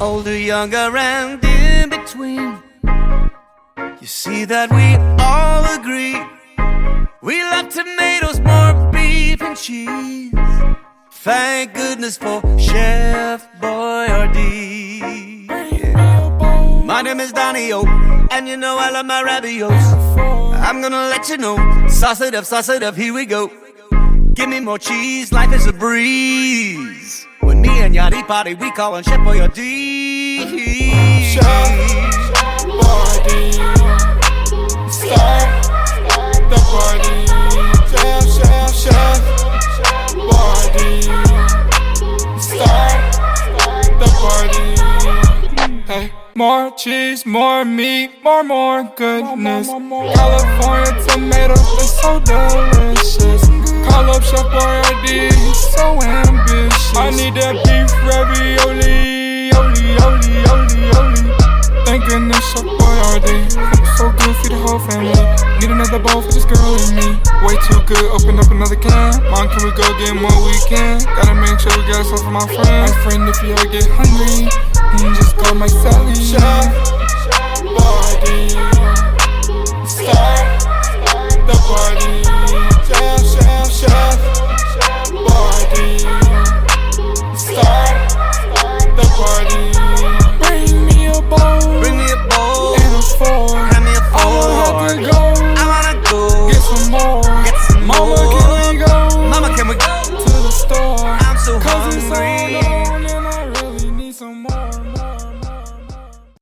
younger and in between. You see that we all agree. We love tomatoes, more beef and cheese. Thank goodness for Chef Boyardee. My name is Donnie O, and you know I love my raviolis. I'm gonna let you know, sauce it up, sauce it up, here we go. Give me more cheese, life is a breeze. When me and Yachty party, we call on Chef Boyardee. Chef Boyardee, start the party. Chef, chef, chef Boyardee, start the party. Hey. More cheese, more meat, more, more goodness. California tomatoes, they're so delicious. Call up Chef so need that beef ravioli, oli, oli, oli, oli. Thank goodness Chef Boyardee, so good, feed the whole family. Need another bowl for this girl and me. Way too good, open up another can. Mom, can we go get more we can? Gotta make sure we got some for my friend. My friend, if you ever get hungry, you just call my Sally. Boyardee.